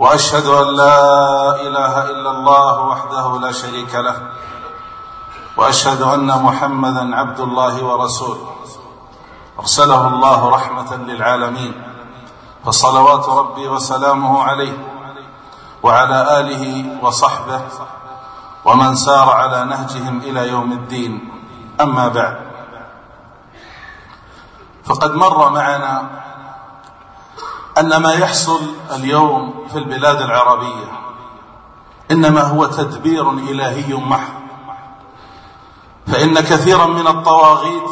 وأشهد أن لا إله إلا الله وحده لا شريك له وأشهد أن محمدا عبد الله ورسوله. أرسله الله رحمة للعالمين فصلوات ربي وسلامه عليه وعلى آله وصحبه ومن سار على نهجهم إلى يوم الدين. أما بعد فقد مر معنا أن ما يحصل اليوم في البلاد العربية إنما هو تدبير إلهي محض. فإن كثيرا من الطواغيت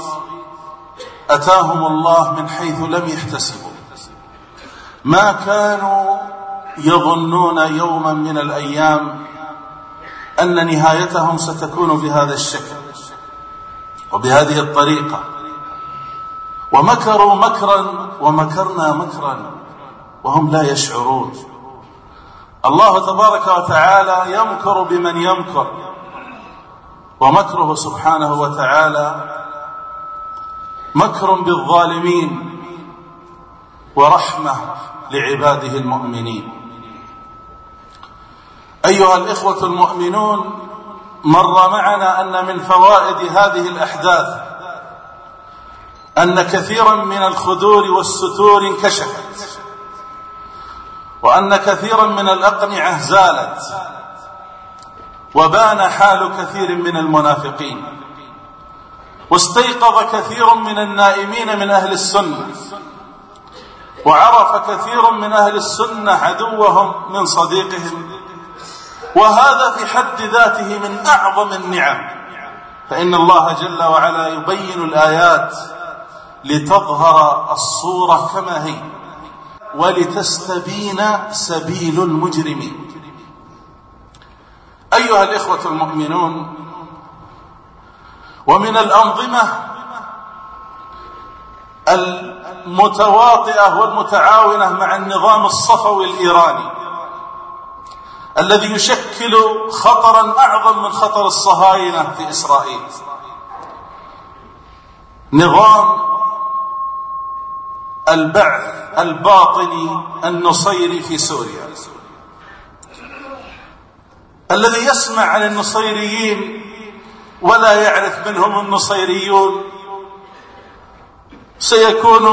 أتاهم الله من حيث لم يحتسبوا. ما كانوا يظنون يوما من الأيام أن نهايتهم ستكون بهذا الشكل وبهذه الطريقة. ومكروا مكرا ومكرنا مكرا. وهم لا يشعرون. الله تبارك وتعالى يمكر بمن يمكر ومكره سبحانه وتعالى مكر بالظالمين ورحمة لعباده المؤمنين. أيها الإخوة المؤمنون مر معنا أن من فوائد هذه الأحداث أن كثيرا من الخدور والستور انكشفت. وأن كثيرا من الأقنعة زالت وبان حال كثير من المنافقين واستيقظ كثير من النائمين من أهل السنة وعرف كثير من أهل السنة عدوهم من صديقهم وهذا في حد ذاته من أعظم النعم فإن الله جل وعلا يبين الآيات لتظهر الصورة كما هي ولتستبين سبيل المجرمين. أيها الإخوة المؤمنون ومن الأنظمة المتواطئة والمتعاونة مع النظام الصفوي الإيراني الذي يشكل خطرا أعظم من خطر الصهاينة في إسرائيل. نظام البعث الباطني النصيري في سوريا. الذي يسمع عن النصيريين ولا يعرف من هم النصيريون. سيكون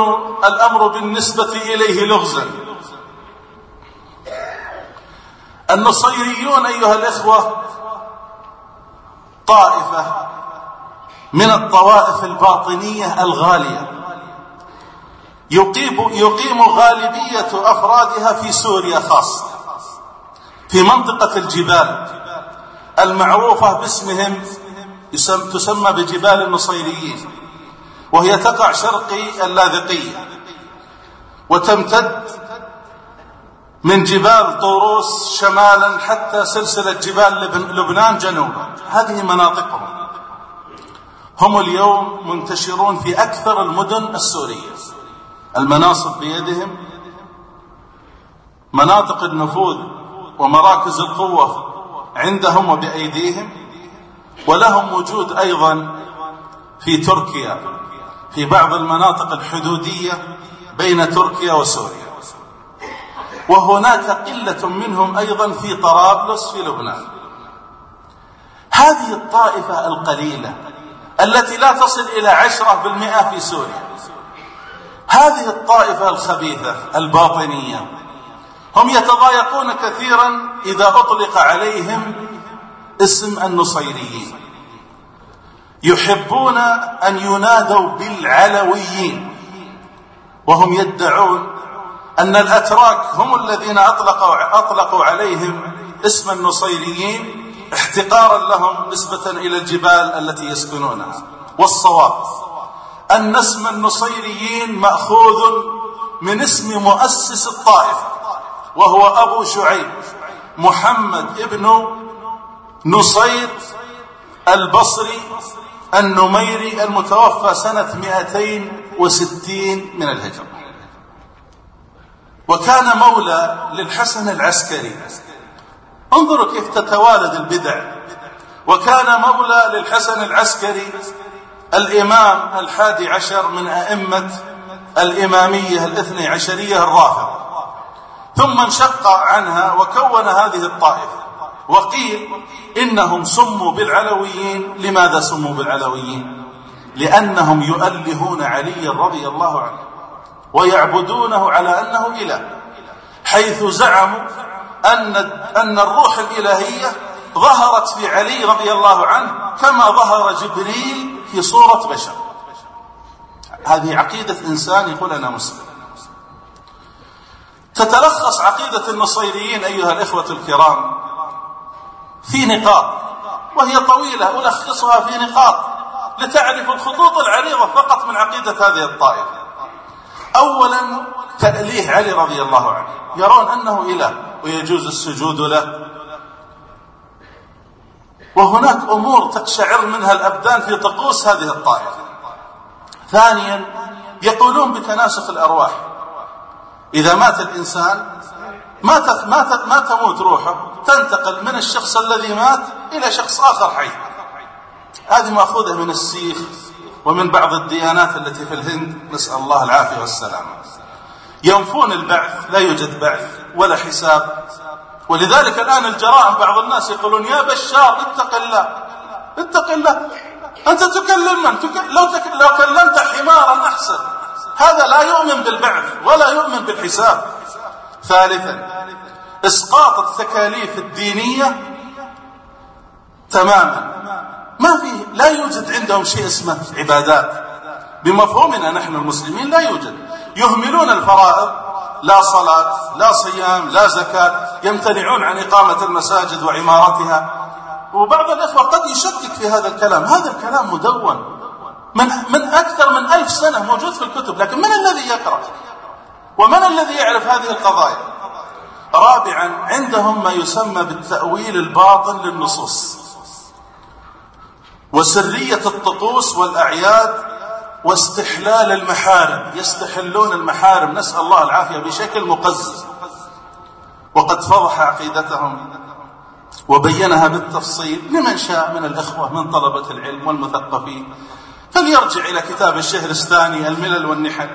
الأمر بالنسبة إليه لغزا. النصيريون أيها الإخوة طائفة من الطوائف الباطنية الغالية. يقيم, يقيم غالبية أفرادها في سوريا خاصة في منطقة الجبال المعروفة باسمهم تسمى بجبال النصيريين وهي تقع شرقي اللاذقية وتمتد من جبال طوروس شمالا حتى سلسلة جبال لبنان جنوبا. هذه مناطقهم. هم اليوم منتشرون في أكثر المدن السورية. المناصب بيدهم مناطق النفوذ ومراكز القوة عندهم وبأيديهم ولهم وجود أيضا في تركيا في بعض المناطق الحدودية بين تركيا وسوريا. وهناك قلة منهم أيضا في طرابلس في لبنان. هذه الطائفة القليلة التي لا تصل إلى عشرة بالمئة في سوريا. هذه الطائفة الخبيثة الباطنية هم يتضايقون كثيرا إذا أطلق عليهم اسم النصيريين. يحبون أن ينادوا بالعلويين. وهم يدعون أن الأتراك هم الذين أطلقوا, أطلقوا عليهم اسم النصيريين احتقارا لهم نسبة إلى الجبال التي يسكنونها. والصواب أن اسم النصيريين مأخوذ من اسم مؤسس الطائفة وهو أبو شعيب محمد ابن نصير البصري النميري المتوفى سنة 260 من الهجرة. وكان مولى للحسن العسكري. انظروا كيف تتوالد البدع. وكان مولى للحسن العسكري الإمام الحادي عشر من أئمة الإمامية الاثني عشرية الرافضة ثم انشق عنها وكون هذه الطائفة. وقيل إنهم سموا بالعلويين. لماذا سموا بالعلويين؟ لأنهم يؤلهون علي رضي الله عنه ويعبدونه على أنه إله حيث زعموا أن, أن الروح الإلهية ظهرت في علي رضي الله عنه كما ظهر جبريل في صورة بشر. هذه عقيدة إنسان يقول أنا مسلم. تتلخص عقيدة النصيريين أيها الإخوة الكرام في نقاط وهي طويلة ألخصها في نقاط لتعرف الخطوط العريضة فقط من عقيدة هذه الطائفة. أولا تأليه علي رضي الله عنه. يرون أنه إله ويجوز السجود له. وهناك أمور تقشعر منها الأبدان في طقوس هذه الطائفة. ثانيا يقولون بتناسخ الأرواح. إذا مات الإنسان ما ما ما تموت روحه تنتقل من الشخص الذي مات إلى شخص آخر حي. هذه مأخوذة من السيخ ومن بعض الديانات التي في الهند. نسأل الله العافية والسلامة. ينفون البعث لا يوجد بعث ولا حساب. ولذلك الآن الجرائم بعض الناس يقولون يا بشار اتق الله اتق الله. أنت تكلم من. لو. لو كلمت حمارا أحسن. هذا لا يؤمن بالبعث ولا يؤمن بالحساب. ثالثا إسقاط التكاليف الدينية تماما. ما في لا يوجد عندهم شيء اسمه عبادات. بمفهومنا نحن المسلمين لا يوجد. يهملون الفرائض. لا صلاة لا صيام لا زكاة يمتنعون عن إقامة المساجد وعمارتها. وبعض الإخوة قد يشكك في هذا الكلام. هذا الكلام مدون. من, من أكثر من ألف سنة موجود في الكتب لكن من الذي يقرأ؟ ومن الذي يعرف هذه القضايا؟ رابعا عندهم ما يسمى بالتأويل الباطن للنصوص. وسرية الطقوس والأعياد واستحلال المحارم يستحلون المحارم نسأل الله العافية بشكل مقزز. وقد فضح عقيدتهم وبينها بالتفصيل لمن شاء من الإخوة من طلبة العلم والمثقفين. فليرجع إلى كتاب الشهرستاني الملل والنحل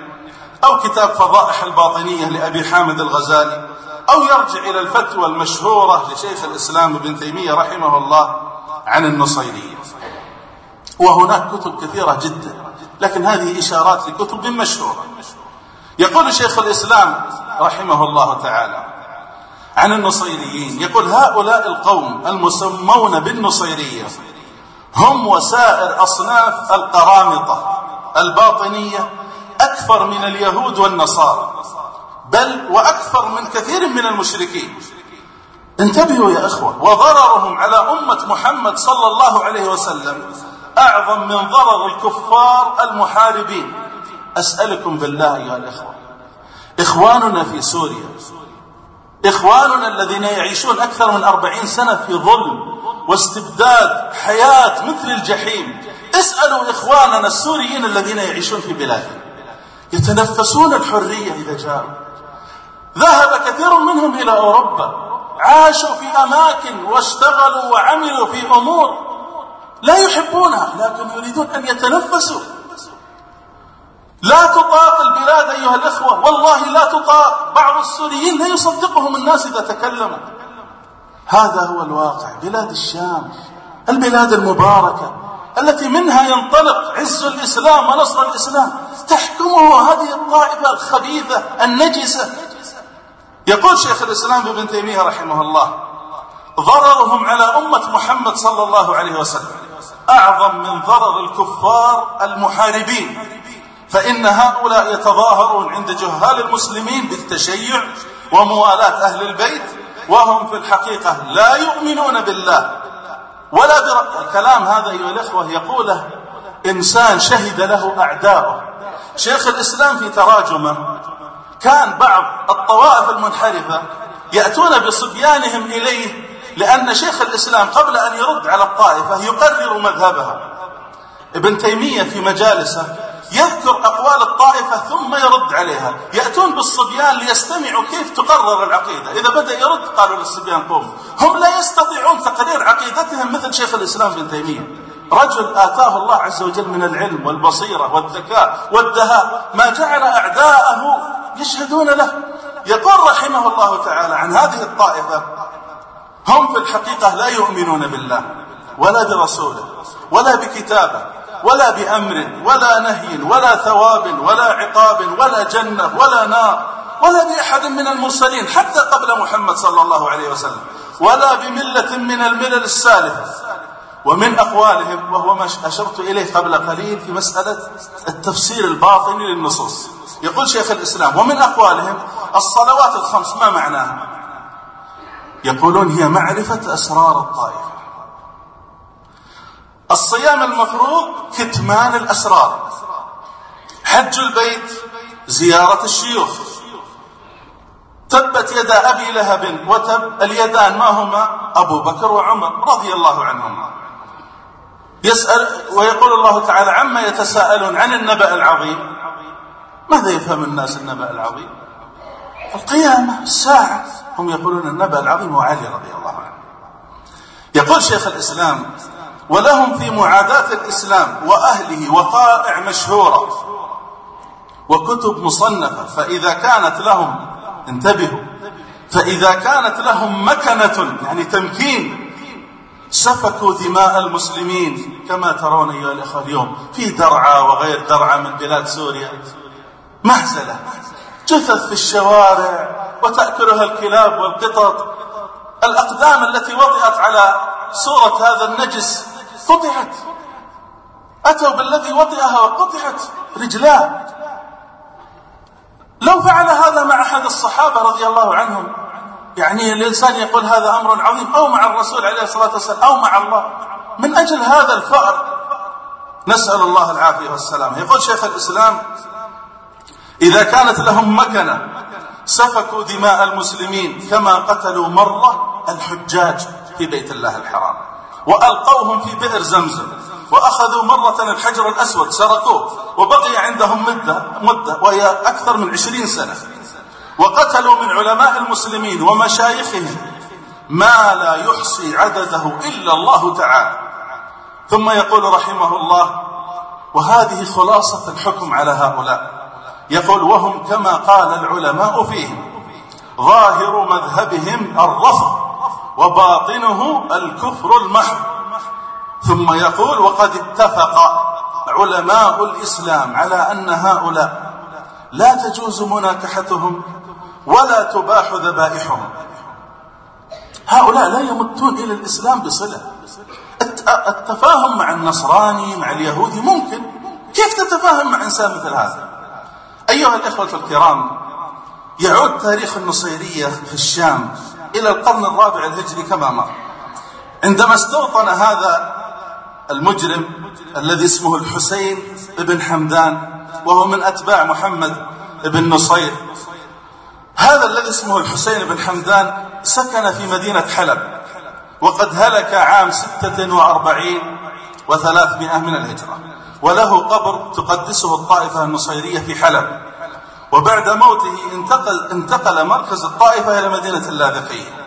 أو كتاب فضائح الباطنية لأبي حامد الغزالي أو يرجع إلى الفتوى المشهورة لشيخ الإسلام ابن تيمية رحمه الله عن النصيرية. وهناك كتب كثيرة جدا لكن هذه إشارات لكتب مشهورة. يقول شيخ الإسلام رحمه الله تعالى عن النصيريين يقول هؤلاء القوم المسمون بالنصيرية هم وسائر أصناف القرامطة الباطنية أكثر من اليهود والنصارى بل وأكثر من كثير من المشركين. انتبهوا يا إخوة وضررهم على أمة محمد صلى الله عليه وسلم أعظم من ضرر الكفار المحاربين. أسألكم بالله أيها الإخوة. إخواننا في سوريا. إخواننا الذين يعيشون أكثر من أربعين سنة في ظلم واستبداد حياة مثل الجحيم. اسألوا إخواننا السوريين الذين يعيشون في بلادهم يتنفسون الحرية إذا جاءوا. ذهب كثير منهم إلى أوروبا. عاشوا في أماكن واشتغلوا وعملوا في أمور لا يحبونها لكن يريدون أن يتنفسوا. لا تطاق البلاد أيها الإخوة والله لا تطاق. بعض السوريين لا يصدقهم الناس إذا تكلموا. هذا هو الواقع. بلاد الشام البلاد المباركة التي منها ينطلق عز الإسلام ونصر الإسلام. تحكمه هذه الطائفة الخبيثة النجسة. يقول شيخ الإسلام ابن تيمية رحمه الله ضررهم على أمة محمد صلى الله عليه وسلم. أعظم من ضرر الكفار المحاربين. فإن هؤلاء يتظاهرون عند جهال المسلمين بالتشيع وموالاة أهل البيت وهم في الحقيقة لا يؤمنون بالله. ولا برب الكلام هذا أيها الإخوة يقوله إنسان شهد له أعداؤه. شيخ الإسلام في تراجمه كان بعض الطوائف المنحرفة يأتون بصبيانهم إليه لأن شيخ الإسلام قبل أن يرد على الطائفة يقرر مذهبها. ابن تيمية في مجالسه يذكر أقوال الطائفة ثم يرد عليها. يأتون بالصبيان ليستمعوا كيف تقرر العقيدة. إذا بدأ يرد قالوا للصبيان قوموا هم لا يستطيعون تقرير عقيدتهم مثل شيخ الإسلام ابن تيمية. رجل آتاه الله عز وجل من العلم والبصيرة والذكاء والدهاء ما جعل أعداءه يشهدون له. يقول رحمه الله تعالى عن هذه الطائفة هم في الحقيقة لا يؤمنون بالله ولا برسوله ولا بكتابه ولا بأمر ولا نهي ولا ثواب ولا عقاب ولا جنة ولا نار ولا بأحد من المرسلين حتى قبل محمد صلى الله عليه وسلم ولا بملة من الملل السالفة. ومن أقوالهم وهو ما أشرت إليه قبل قليل في مسألة التفسير الباطني للنصوص. يقول شيخ الإسلام ومن أقوالهم الصلوات الخمس ما معناها؟ يقولون هي معرفة أسرار الطائفة. الصيام المفروض كتمان الأسرار. حج البيت زيارة الشيوخ. تبت يدا أبي لهب وتب اليدان ما هما؟ أبو بكر وعمر رضي الله عنهما. يسأل ويقول الله تعالى عما يتساءلون عن النبأ العظيم. ماذا يفهم الناس النبأ العظيم؟ القيامة الساعة. هم يقولون النبأ العظيم هو علي رضي الله عنه. يقول شيخ الإسلام ولهم في معاداة الإسلام وأهله وقائع مشهورة وكتب مصنفة فإذا كانت لهم انتبهوا فإذا كانت لهم مكنة يعني تمكين سفكوا دماء المسلمين كما ترون أيها الأخوة اليوم في درعا وغير درعا من بلاد سوريا. مهزلة جثث في الشوارع وتأكلها الكلاب والقطط. الأقدام التي وضعت على صورة هذا النجس قطعت. أتوا بالذي وطئها وقطعت رجلاه. لو فعل هذا مع أحد الصحابة رضي الله عنهم يعني الإنسان يقول هذا أمر عظيم أو مع الرسول عليه الصلاة والسلام أو مع الله. من أجل هذا الفأر نسأل الله العافية والسلام. يقول شيخ الإسلام إذا كانت لهم مكنة سفكوا دماء المسلمين كما قتلوا مرة الحجاج في بيت الله الحرام. وألقوهم في بئر زمزم وأخذوا مرة الحجر الأسود سرقوه وبقي عندهم مدة, مدة وهي أكثر من عشرين سنة. وقتلوا من علماء المسلمين ومشايخهم ما لا يحصي عدده إلا الله تعالى. ثم يقول رحمه الله وهذه خلاصة الحكم على هؤلاء. يقول وهم كما قال العلماء فيهم ظاهر مذهبهم الرفض وباطنه الكفر المحض. ثم يقول وقد اتفق علماء الإسلام على أن هؤلاء لا تجوز مناكحتهم ولا تباح ذبائحهم. هؤلاء لا يمتون إلى الإسلام بصلة. التفاهم مع النصراني مع اليهودي ممكن. كيف تتفاهم مع إنسان مثل هذا؟ أيها الإخوة الكرام يعود تاريخ النصيرية في الشام إلى القرن الرابع الهجري كما مر. عندما استوطن هذا المجرم الذي اسمه الحسين بن حمدان وهو من أتباع محمد بن نصير هذا الذي اسمه الحسين بن حمدان سكن في مدينة حلب وقد هلك عام ستة وأربعين وثلاثمائة من الهجرة. وله قبر تقدسه الطائفة النصيرية في حلب. وبعد موته انتقل, انتقل مركز الطائفة إلى مدينة اللاذقية.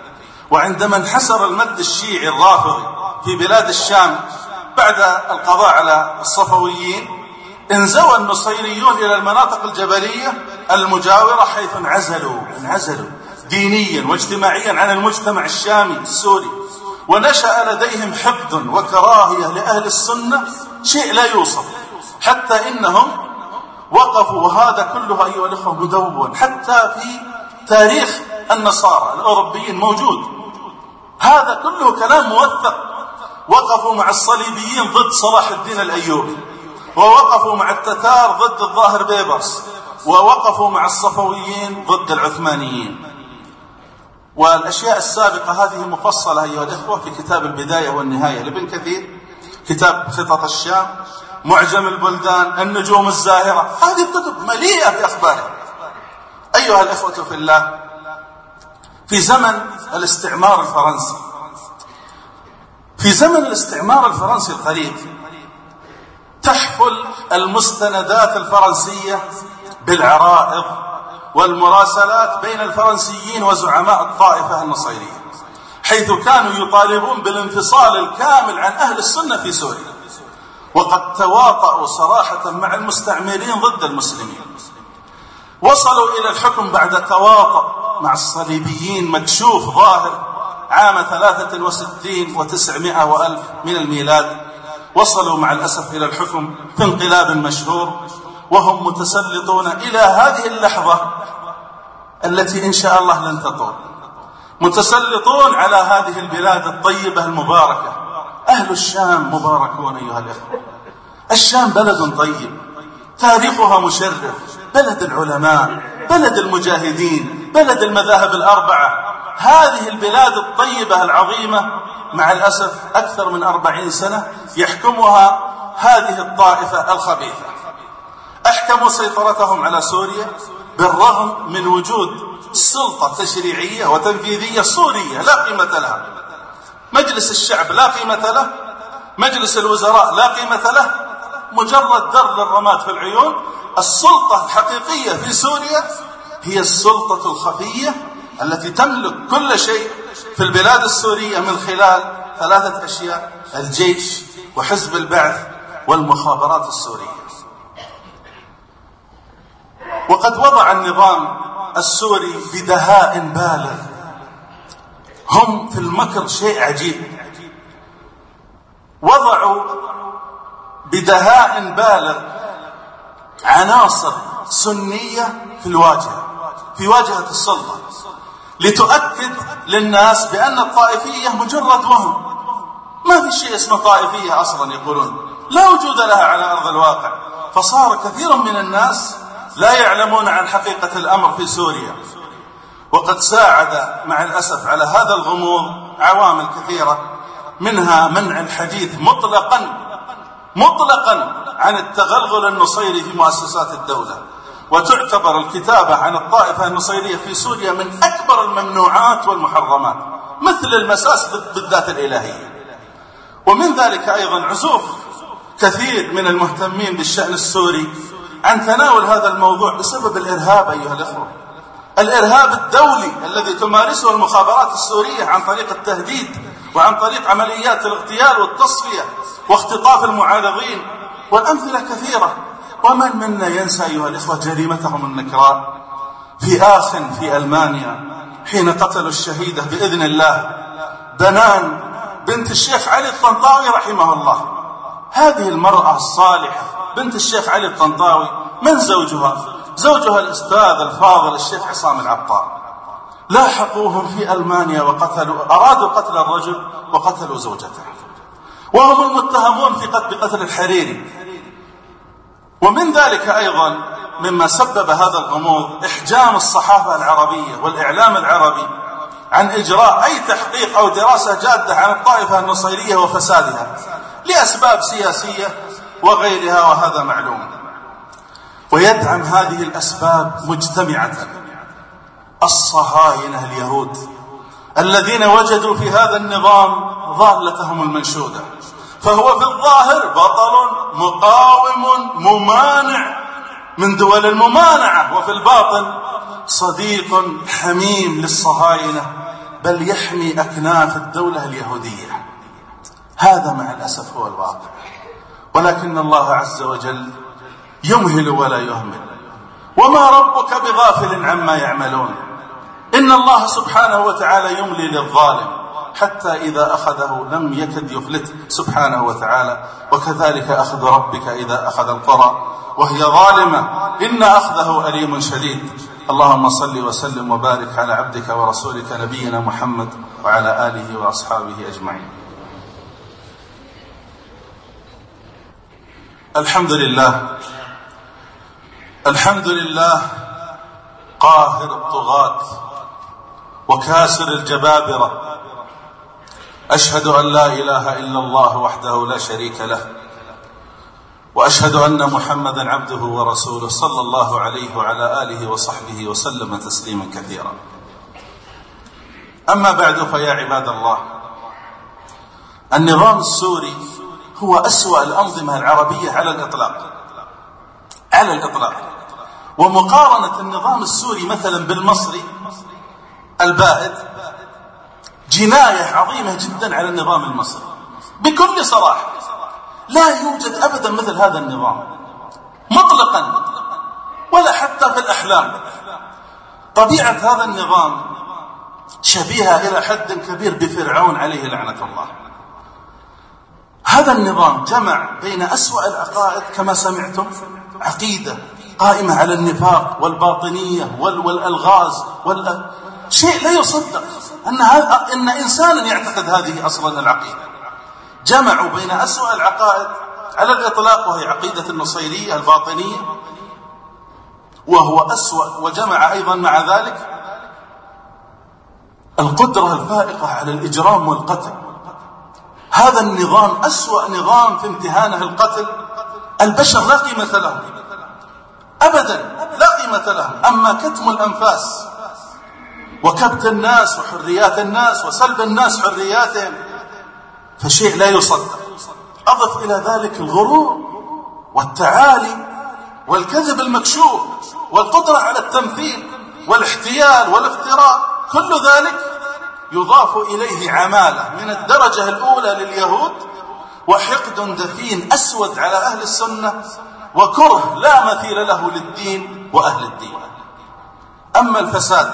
وعندما انحسر المد الشيعي الرافضي في بلاد الشام بعد القضاء على الصفويين انزوى النصيريون إلى المناطق الجبلية المجاورة حيث انعزلوا انعزلوا دينيا واجتماعيا عن المجتمع الشامي السوري. ونشأ لديهم حقد وكراهية لأهل السنة شيء لا يوصف. حتى إنهم وقفوا وهذا كله أيها الأخوة مدون. حتى في تاريخ النصارى الأوروبيين موجود. هذا كله كلام موثق. وقفوا مع الصليبيين ضد صلاح الدين الأيوبي. ووقفوا مع التتار ضد الظاهر بيبرس. ووقفوا مع الصفويين ضد العثمانيين. والأشياء السابقة هذه مفصلة أيها الإخوة في كتاب البداية والنهاية لابن كثير. كتاب خطط الشام معجم البلدان النجوم الزاهرة. هذه الكتب مليئة بأخبارها. أيها الإخوة في الله في زمن الاستعمار الفرنسي في زمن الاستعمار الفرنسي القريب تحفل المستندات الفرنسية بالعرائض والمراسلات بين الفرنسيين وزعماء الطائفة النصيرية. حيث كانوا يطالبون بالانفصال الكامل عن أهل السنة في سوريا. وقد تواطؤوا صراحة مع المستعمرين ضد المسلمين. وصلوا إلى الحكم بعد تواطؤ مع الصليبيين مكشوف ظاهر عام ثلاثة وستين وتسعمائة وألف من الميلاد. وصلوا مع الأسف إلى الحكم في انقلاب مشهور. وهم متسلطون إلى هذه اللحظة التي إن شاء الله لن تطول. متسلطون على هذه البلاد الطيبة المباركة. أهل الشام مباركون أيها الإخوة. الشام بلد طيب. تاريخها مشرف. بلد العلماء بلد المجاهدين بلد المذاهب الأربعة. هذه البلاد الطيبة العظيمة مع الأسف أكثر من أربعين سنة يحكمها هذه الطائفة الخبيثة. أحكموا سيطرتهم على سوريا بالرغم من وجود سلطة تشريعية وتنفيذية سورية لا قيمة لها. مجلس الشعب لا قيمة له. مجلس الوزراء لا قيمة له. مجرد در للرماد في العيون. السلطة الحقيقية في سوريا هي السلطة الخفية التي تملك كل شيء في البلاد السورية من خلال ثلاثة أشياء الجيش وحزب البعث والمخابرات السورية. وقد وضع النظام السوري بدهاء بالغ. هم في المكر شيء عجيب. وضعوا بدهاء بالغ عناصر سنية في الواجهة في واجهة السلطة لتؤكد للناس بأن الطائفية مجرد وهم. ما في شيء اسمه طائفية أصلا يقولون. لا وجود لها على أرض الواقع. فصار كثير من الناس لا يعلمون عن حقيقة الأمر في سوريا. وقد ساعد مع الأسف على هذا الغموض عوامل كثيرة منها منع الحديث مطلقا مطلقا عن التغلغل النصيري في مؤسسات الدولة. وتعتبر الكتابة عن الطائفة النصيرية في سوريا من أكبر الممنوعات والمحرمات مثل المساس بالذات الإلهية. ومن ذلك أيضا عزوف كثير من المهتمين بالشأن السوري عن تناول هذا الموضوع بسبب الإرهاب أيها الأخوة. الإرهاب الدولي الذي تمارسه المخابرات السورية عن طريق التهديد وعن طريق عمليات الاغتيال والتصفية واختطاف المعارضين والأمثلة كثيرة. ومن منا ينسى أيها الإخوة جريمتهم النكراء في آخ في ألمانيا حين قتلوا الشهيدة بإذن الله بنان بنت الشيخ علي الطنطاوي رحمه الله. هذه المرأة الصالحة بنت الشيخ علي الطنطاوي من زوجها؟ زوجها الأستاذ الفاضل الشيخ عصام العطار لاحقوهم في ألمانيا وقتلوا أرادوا قتل الرجل وقتلوا زوجته. وهم المتهمون في قتل بقتل الحريري. ومن ذلك أيضا مما سبب هذا الغموض إحجام الصحافة العربية والإعلام العربي عن إجراء أي تحقيق أو دراسة جادة عن الطائفة النصيرية وفسادها. لأسباب سياسية وغيرها وهذا معلوم. ويدعم هذه الأسباب مجتمعة. الصهاينة اليهود الذين وجدوا في هذا النظام ضالتهم المنشودة. فهو في الظاهر بطل مقاوم ممانع من دول الممانعة وفي الباطن صديق حميم للصهاينة بل يحمي أكناف الدولة اليهودية. هذا مع الأسف هو الواقع. ولكن الله عز وجل يمهل ولا يهمل. وما ربك بغافل عما يعملون. إن الله سبحانه وتعالى يملي للظالم حتى إذا أخذه لم يكد يفلت سبحانه وتعالى. وكذلك أخذ ربك إذا أخذ القرى وهي ظالمة. إن أخذه أليم شديد. اللهم صل وسلم وبارك على عبدك ورسولك نبينا محمد وعلى آله وأصحابه أجمعين. الحمد لله الحمد لله قاهر الطغاة وكاسر الجبابرة. أشهد أن لا إله إلا الله وحده لا شريك له. وأشهد أن محمدا عبده ورسوله صلى الله عليه وعلى آله وصحبه وسلم تسليما كثيرا. أما بعد فيا عباد الله النظام السوري هو أسوأ الأنظمة العربية على الإطلاق. على الإطلاق. ومقارنة النظام السوري مثلا بالمصري البائد جناية عظيمة جدا على النظام المصري. بكل صراحة لا يوجد أبدا مثل هذا النظام. مطلقا ولا حتى في الأحلام. طبيعة هذا النظام شبيهة إلى حد كبير بفرعون عليه لعنة الله. هذا النظام جمع بين أسوأ العقائد كما سمعتم عقيدة قائمة على النفاق والباطنية والألغاز وال... شيء لا يصدق أن, هذا إن إنسانا يعتقد هذه أصلا العقيدة. جمعوا بين أسوأ العقائد على الإطلاق وهي عقيدة النصيرية الباطنية وهو أسوأ وجمع أيضا مع ذلك القدرة الفائقة على الإجرام والقتل. هذا النظام أسوأ نظام في امتهانه القتل البشر لا قيمة لهم. أبدا لا قيمة لهم. أما كتم الأنفاس وكبت الناس وحريات الناس وسلب الناس حرياتهم فشيء لا يصدق. أضف إلى ذلك الغرور والتعالي والكذب المكشوف والقدرة على التمثيل والاحتيال والافتراء كل ذلك يضاف إليه عمالة. من الدرجة الأولى لليهود وحقد دفين أسود على أهل السنة وكره لا مثيل له للدين وأهل الدين. أما الفساد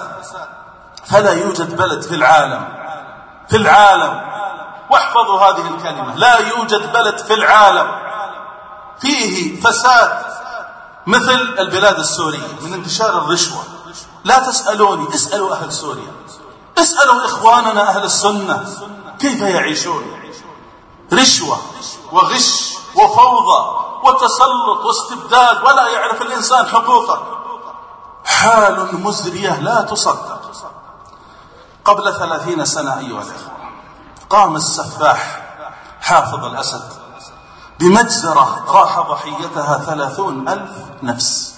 فلا يوجد بلد في العالم في العالم. واحفظوا هذه الكلمة. لا يوجد بلد في العالم فيه فساد مثل البلاد السورية. من انتشار الرشوة. لا تسألوني اسألوا أهل سوريا. اسألوا إخواننا أهل السنة كيف يعيشون؟ رشوة وغش وفوضى وتسلط واستبداد ولا يعرف الإنسان حقوقه. حال مزرية لا تصدق. قبل ثلاثين سنة أيها الإخوة قام السفاح حافظ الأسد بمجزرة راح ضحيتها ثلاثون ألف نفس.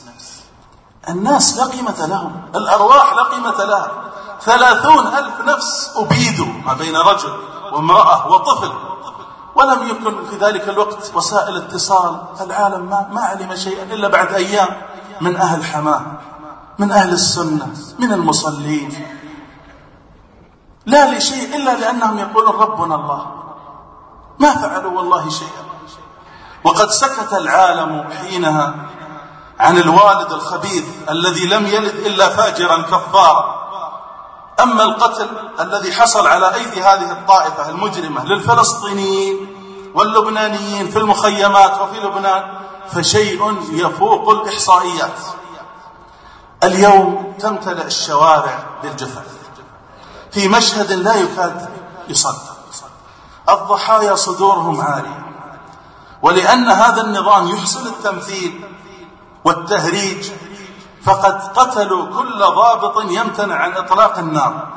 الناس لا قيمة لهم الأرواح لا قيمة لها. ثلاثون ألف نفس أبيدوا ما بين رجل وامرأة وطفل. ولم يكن في ذلك الوقت وسائل اتصال. العالم ما, ما علم شيئا إلا بعد أيام. من أهل حماة من أهل السنة من المصلين. لا لشيء إلا لأنهم يقولون ربنا الله. ما فعلوا والله شيئا. وقد سكت العالم حينها عن الوالد الخبيث الذي لم يلد إلا فاجرا كفارا. أما القتل الذي حصل على أيدي هذه الطائفة المجرمة للفلسطينيين واللبنانيين في المخيمات وفي لبنان فشيء يفوق الإحصائيات. اليوم تمتلئ الشوارع بالجثث في مشهد لا يكاد يصدق. الضحايا صدورهم عارية ولأن هذا النظام يحسن التمثيل والتهريج فقد قتلوا كل ضابط يمتنع عن إطلاق النار.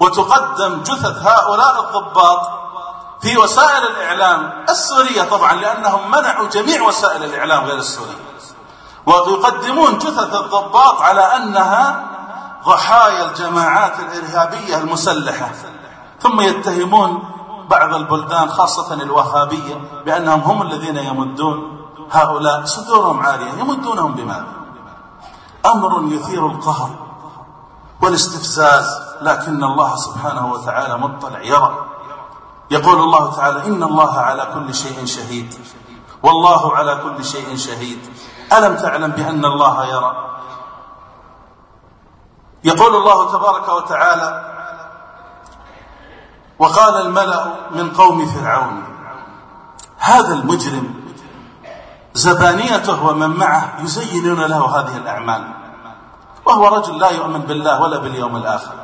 وتقدم جثث هؤلاء الضباط في وسائل الإعلام السورية طبعا لأنهم منعوا جميع وسائل الإعلام غير السورية. ويقدمون جثث الضباط على أنها ضحايا الجماعات الإرهابية المسلحة. ثم يتهمون بعض البلدان خاصة الوهابية بأنهم هم الذين يمدون هؤلاء صدورهم عالية. يمدونهم بماذا؟ أمر يثير القهر والاستفزاز لكن الله سبحانه وتعالى مطلع يرى. يقول الله تعالى إن الله على كل شيء شهيد والله على كل شيء شهيد. ألم تعلم بأن الله يرى؟ يقول الله تبارك وتعالى وقال الملأ من قوم فرعون هذا المجرم زبانيته ومن معه يزينون له هذه الأعمال. وهو رجل لا يؤمن بالله ولا باليوم الآخر.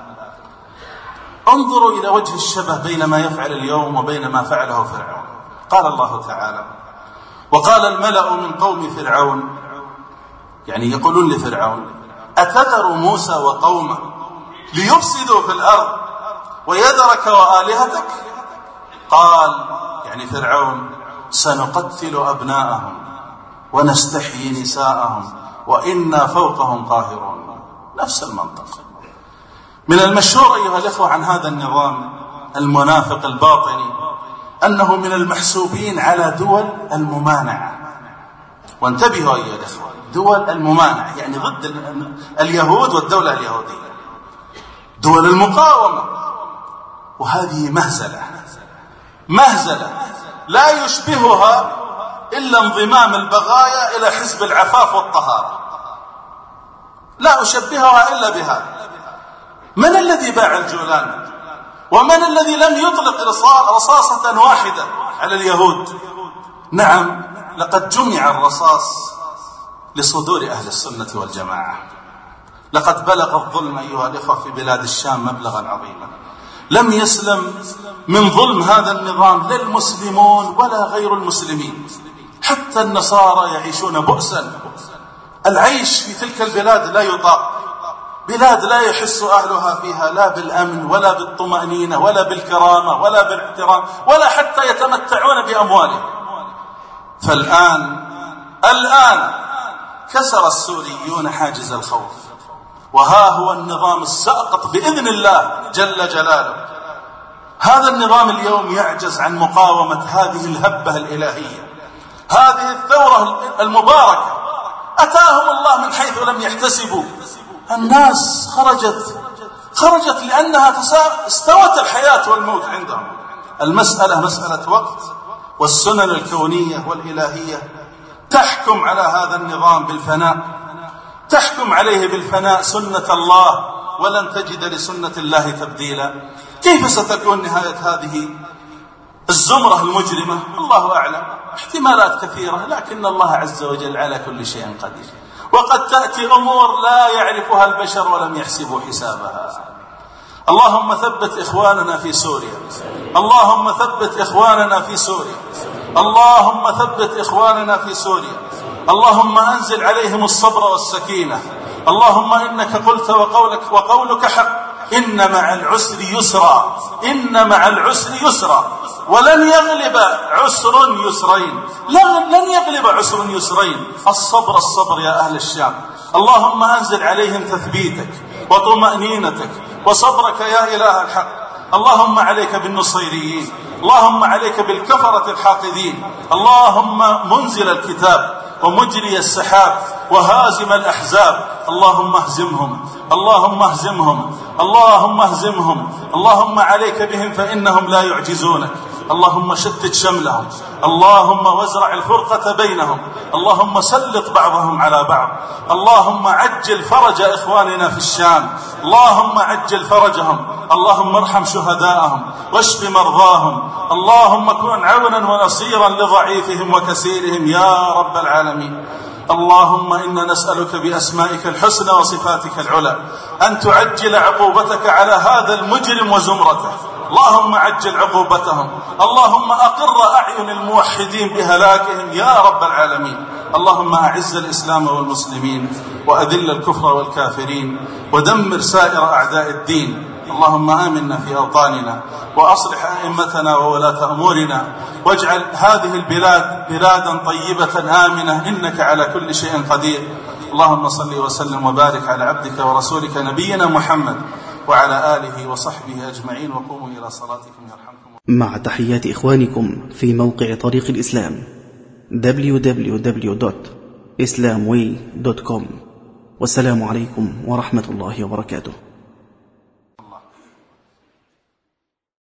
انظروا إلى وجه الشبه بين ما يفعل اليوم وبين ما فعله فرعون. قال الله تعالى وقال الملأ من قوم فرعون يعني يقولون لفرعون أتذر موسى وقومه ليفسدوا في الأرض ويذرك وآلهتك؟ قال يعني فرعون سنقتل أبناءهم. ونستحيي نساءهم وإنا فوقهم قاهرون. نفس المنطق. من المشهور أيها الإخوة عن هذا النظام المنافق الباطني أنه من المحسوبين على دول الممانعة. وانتبهوا أيها الأخوة دول الممانعة يعني ضد اليهود والدولة اليهودية. دول المقاومة. وهذه مهزلة. مهزلة. لا يشبهها إلا انضمام البغايا إلى حزب العفاف والطهارة. لا أشبهها إلا بهذا من الذي باع الجولان؟ ومن الذي لم يطلق رصاصة واحدة على اليهود؟ نعم لقد جمع الرصاص لصدور أهل السنة والجماعة. لقد بلغ الظلم أيها الإخوة في بلاد الشام مبلغا عظيما. لم يسلم من ظلم هذا النظام لا المسلمون ولا غير المسلمين. حتى النصارى يعيشون بؤسا. العيش في تلك البلاد لا يطاق. بلاد لا يحس أهلها فيها لا بالأمن ولا بالطمأنينة ولا بالكرامة ولا بالاحترام ولا حتى يتمتعون بأموالهم. فالآن الآن كسر السوريون حاجز الخوف. وها هو النظام الساقط بإذن الله جل جلاله. هذا النظام اليوم يعجز عن مقاومة هذه الهبة الإلهية. هذه الثورة المباركة. أتاهم الله من حيث لم يحتسبوا. الناس خرجت. خرجت لأنها استوت الحياة والموت عندهم. المسألة مسألة وقت والسنن الكونية والإلهية. تحكم على هذا النظام بالفناء. تحكم عليه بالفناء سنة الله ولن تجد لسنة الله تبديلا. كيف ستكون نهاية هذه؟ الزمرة المجرمة الله أعلم. احتمالات كثيرة لكن الله عز وجل على كل شيء قدير. وقد تأتي أمور لا يعرفها البشر ولم يحسبوا حسابها. اللهم ثبت إخواننا في سوريا. اللهم ثبت إخواننا في سوريا. اللهم ثبت إخواننا في سوريا. اللهم أنزل عليهم الصبر والسكينة. اللهم إنك قلت وقولك, وقولك حق. إن مع العسر يسرا إن مع العسر يسرا ولن يغلب عسر يسرين لن, يغلب عسر يسرين. الصبر الصبر يا أهل الشام. اللهم أنزل عليهم تثبيتك وطمأنينتك وصبرك يا إله الحق. اللهم عليك بالنصيريين اللهم عليك بالكفرة الحاقدين. اللهم منزل الكتاب ومجري السحاب وهازم الأحزاب. اللهم اهزمهم. اللهم اهزمهم. اللهم اهزمهم. اللهم عليك بهم فإنهم لا يعجزونك. اللهم شتت شملهم. اللهم وازرع الفرقة بينهم. اللهم سلط بعضهم على بعض. اللهم عجل فرج إخواننا في الشام. اللهم عجل فرجهم. اللهم ارحم شهداءهم. واشف مرضاهم. اللهم كن عونا ونصيرا لضعيفهم وكثيرهم. يا رب العالمين. اللهم إنا نسألك بأسمائك الحسنى وصفاتك العلى أن تعجل عقوبتك على هذا المجرم وزمرته. اللهم عجل عقوبتهم. اللهم أقر أعين الموحدين بهلاكهم يا رب العالمين. اللهم أعز الإسلام والمسلمين وأذل الكفر والكافرين ودمر سائر أعداء الدين. اللهم آمنا في أوطاننا وأصلح أئمتنا وولاة أمورنا واجعل هذه البلاد بلادا طيبة آمنة إنك على كل شيء قدير. اللهم صل وسلم وبارك على عبدك ورسولك نبينا محمد وعلى آله وصحبه أجمعين. وقوموا إلى صلاتكم يرحمكم. مع تحيات إخوانكم في موقع طريق الإسلام www.islamway.com والسلام عليكم ورحمة الله وبركاته.